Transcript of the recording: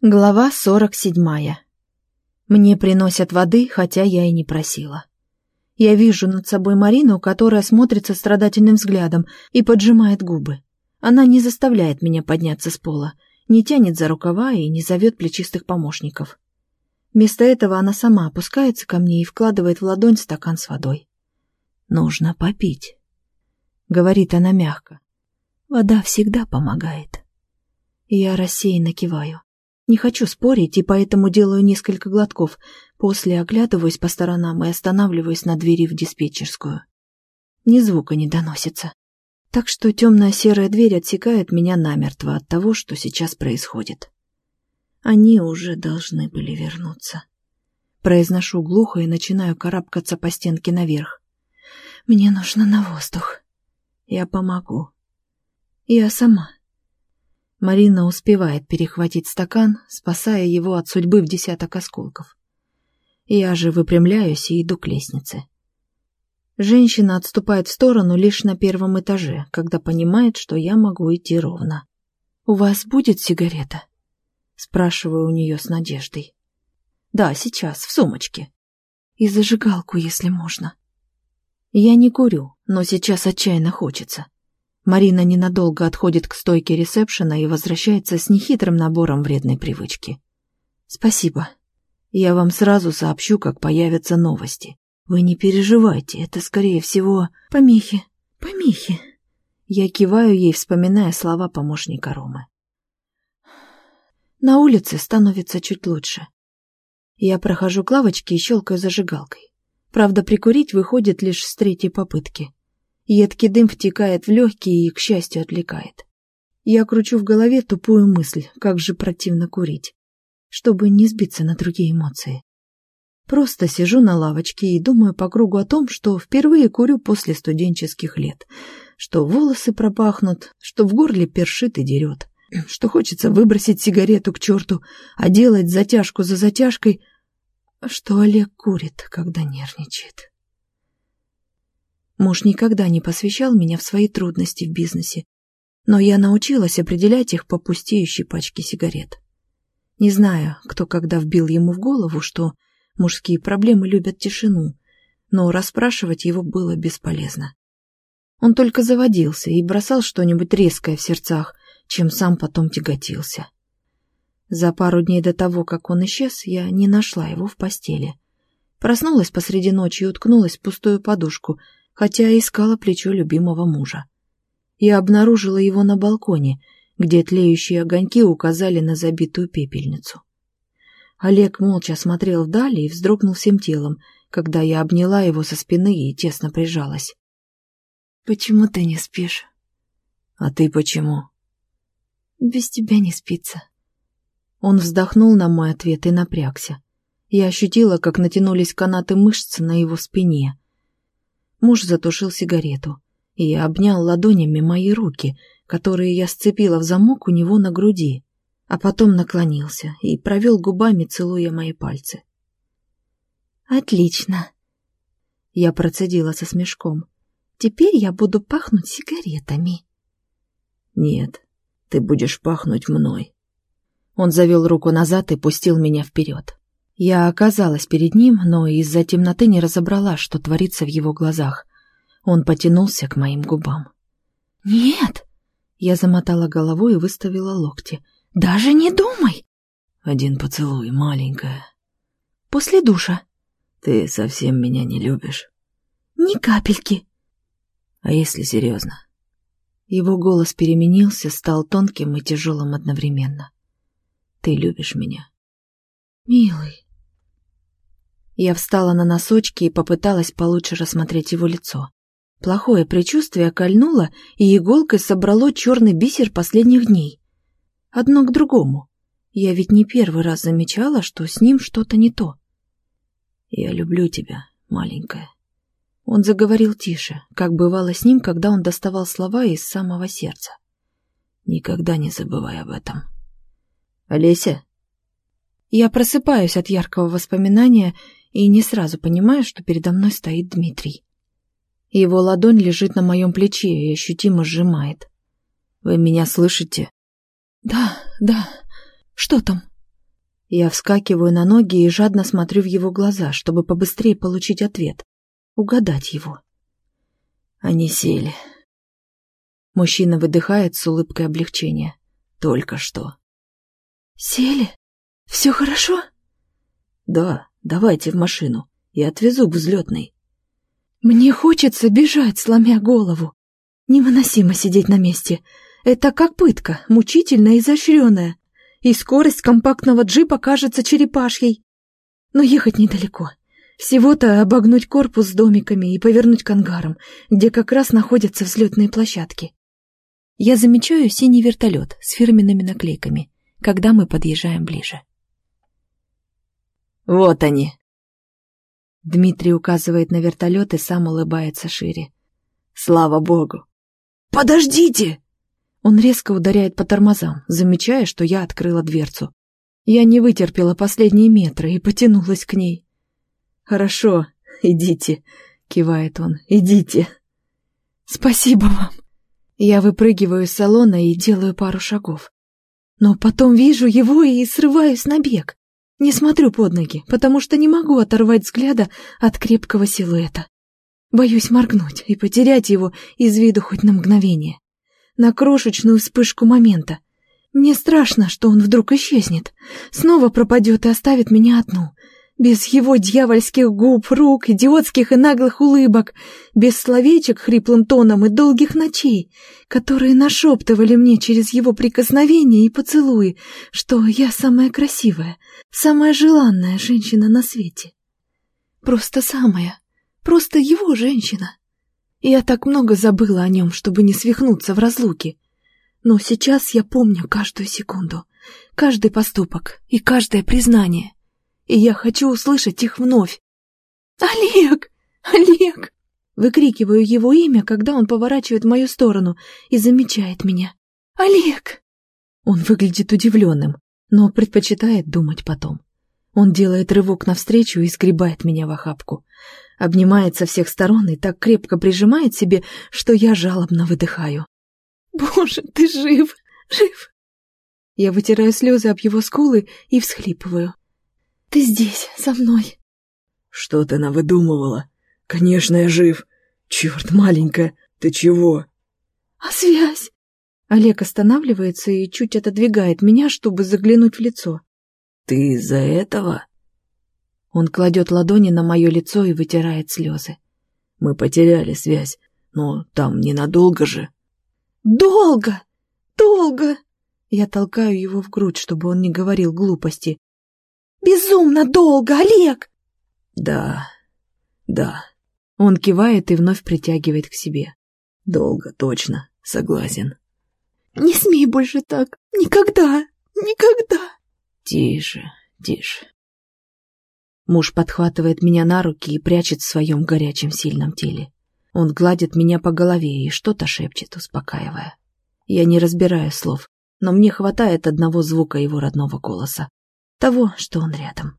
Глава сорок седьмая. Мне приносят воды, хотя я и не просила. Я вижу над собой Марину, которая смотрит со страдательным взглядом и поджимает губы. Она не заставляет меня подняться с пола, не тянет за рукава и не зовет плечистых помощников. Вместо этого она сама опускается ко мне и вкладывает в ладонь стакан с водой. «Нужно попить», — говорит она мягко. «Вода всегда помогает». Я рассеянно киваю. Не хочу спорить, и поэтому делаю несколько глотков. После оглядываюсь по сторонам и останавливаюсь на двери в диспетчерскую. Ни звука не доносится. Так что темная серая дверь отсекает меня намертво от того, что сейчас происходит. Они уже должны были вернуться. Произношу глухо и начинаю карабкаться по стенке наверх. Мне нужно на воздух. Я помогу. Я сама. Марина успевает перехватить стакан, спасая его от судьбы в десяток осколков. Я же выпрямляюсь и иду к лестнице. Женщина отступает в сторону лишь на первом этаже, когда понимает, что я могу идти ровно. «У вас будет сигарета?» Спрашиваю у нее с надеждой. «Да, сейчас, в сумочке. И зажигалку, если можно». Я не курю, но сейчас отчаянно хочется. Марина ненадолго отходит к стойке ресепшена и возвращается с нехитрым набором вредной привычки. «Спасибо. Я вам сразу сообщу, как появятся новости. Вы не переживайте, это, скорее всего, помехи. Помехи». Я киваю ей, вспоминая слова помощника Ромы. На улице становится чуть лучше. Я прохожу к лавочке и щелкаю зажигалкой. Правда, прикурить выходит лишь с третьей попытки. Едкий дым втекает в легкие и, к счастью, отвлекает. Я кручу в голове тупую мысль, как же противно курить, чтобы не сбиться на другие эмоции. Просто сижу на лавочке и думаю по кругу о том, что впервые курю после студенческих лет, что волосы пропахнут, что в горле першит и дерет, что хочется выбросить сигарету к черту, а делать затяжку за затяжкой, что Олег курит, когда нервничает. Муж никогда не посвящал меня в свои трудности в бизнесе, но я научилась определять их по пустеющей пачке сигарет. Не знаю, кто когда вбил ему в голову, что мужские проблемы любят тишину, но расспрашивать его было бесполезно. Он только заводился и бросал что-нибудь резкое в сердцах, чем сам потом тяготился. За пару дней до того, как он исчез, я не нашла его в постели. Проснулась посреди ночи и уткнулась в пустую подушку — хотя искала плечо любимого мужа. Я обнаружила его на балконе, где тлеющие огоньки указали на забитую пепельницу. Олег молча смотрел вдали и вздрогнул всем телом, когда я обняла его со спины и тесно прижалась. «Почему ты не спишь?» «А ты почему?» «Без тебя не спится». Он вздохнул на мой ответ и напрягся. Я ощутила, как натянулись канаты мышц на его спине, Муж затушил сигарету и обнял ладонями мои руки, которые я сцепила в замок у него на груди, а потом наклонился и провел губами, целуя мои пальцы. «Отлично!» Я процедила со смешком. «Теперь я буду пахнуть сигаретами». «Нет, ты будешь пахнуть мной». Он завел руку назад и пустил меня вперед. Я оказалась перед ним, но из-за темноты не разобрала, что творится в его глазах. Он потянулся к моим губам. «Нет!» Я замотала головой и выставила локти. «Даже не думай!» «Один поцелуй, маленькая». «После душа». «Ты совсем меня не любишь?» «Ни капельки». «А если серьезно?» Его голос переменился, стал тонким и тяжелым одновременно. «Ты любишь меня?» «Милый, я встала на носочки и попыталась получше рассмотреть его лицо. Плохое предчувствие кольнуло, и иголкой собрало черный бисер последних дней. Одно к другому. Я ведь не первый раз замечала, что с ним что-то не то. «Я люблю тебя, маленькая». Он заговорил тише, как бывало с ним, когда он доставал слова из самого сердца. «Никогда не забывай об этом». «Олеся?» Я просыпаюсь от яркого воспоминания и не сразу понимаю, что передо мной стоит Дмитрий. Его ладонь лежит на моем плече и ощутимо сжимает. «Вы меня слышите?» «Да, да. Что там?» Я вскакиваю на ноги и жадно смотрю в его глаза, чтобы побыстрее получить ответ. Угадать его. Они сели. Мужчина выдыхает с улыбкой облегчения. Только что. «Сели? Все хорошо?» «Да, давайте в машину. Я отвезу к взлетной». «Мне хочется бежать, сломя голову. Невыносимо сидеть на месте. Это как пытка, мучительная и изощренная и скорость компактного джипа кажется черепашьей. Но ехать недалеко. Всего-то обогнуть корпус с домиками и повернуть к ангарам, где как раз находятся взлетные площадки. Я замечаю синий вертолет с фирменными наклейками, когда мы подъезжаем ближе. «Вот они!» Дмитрий указывает на вертолет и сам улыбается шире. «Слава богу!» «Подождите!» Он резко ударяет по тормозам, замечая, что я открыла дверцу. Я не вытерпела последние метры и потянулась к ней. «Хорошо, идите», — кивает он, — «идите». «Спасибо вам». Я выпрыгиваю из салона и делаю пару шагов. Но потом вижу его и срываюсь на бег. Не смотрю под ноги, потому что не могу оторвать взгляда от крепкого силуэта. Боюсь моргнуть и потерять его из виду хоть на мгновение на крошечную вспышку момента. Мне страшно, что он вдруг исчезнет, снова пропадет и оставит меня одну, без его дьявольских губ, рук, идиотских и наглых улыбок, без словечек хриплым тоном и долгих ночей, которые нашептывали мне через его прикосновения и поцелуи, что я самая красивая, самая желанная женщина на свете. Просто самая, просто его женщина. Я так много забыла о нем, чтобы не свихнуться в разлуке. Но сейчас я помню каждую секунду, каждый поступок и каждое признание. И я хочу услышать их вновь. «Олег! Олег!» Выкрикиваю его имя, когда он поворачивает в мою сторону и замечает меня. «Олег!» Он выглядит удивленным, но предпочитает думать потом. Он делает рывок навстречу и сгребает меня в охапку обнимает со всех сторон и так крепко прижимает себе, что я жалобно выдыхаю. «Боже, ты жив! Жив!» Я вытираю слезы об его скулы и всхлипываю. «Ты здесь, со мной!» «Что ты навыдумывала? Конечно, я жив! Черт, маленькая, ты чего?» «А связь?» Олег останавливается и чуть отодвигает меня, чтобы заглянуть в лицо. «Ты из-за этого?» Он кладет ладони на мое лицо и вытирает слезы. Мы потеряли связь, но там ненадолго же. Долго! Долго! Я толкаю его в грудь, чтобы он не говорил глупости. Безумно долго, Олег! Да, да. Он кивает и вновь притягивает к себе. Долго, точно, согласен. Не смей больше так. Никогда, никогда. Тише, тише. Муж подхватывает меня на руки и прячет в своем горячем сильном теле. Он гладит меня по голове и что-то шепчет, успокаивая. Я не разбираю слов, но мне хватает одного звука его родного голоса. Того, что он рядом.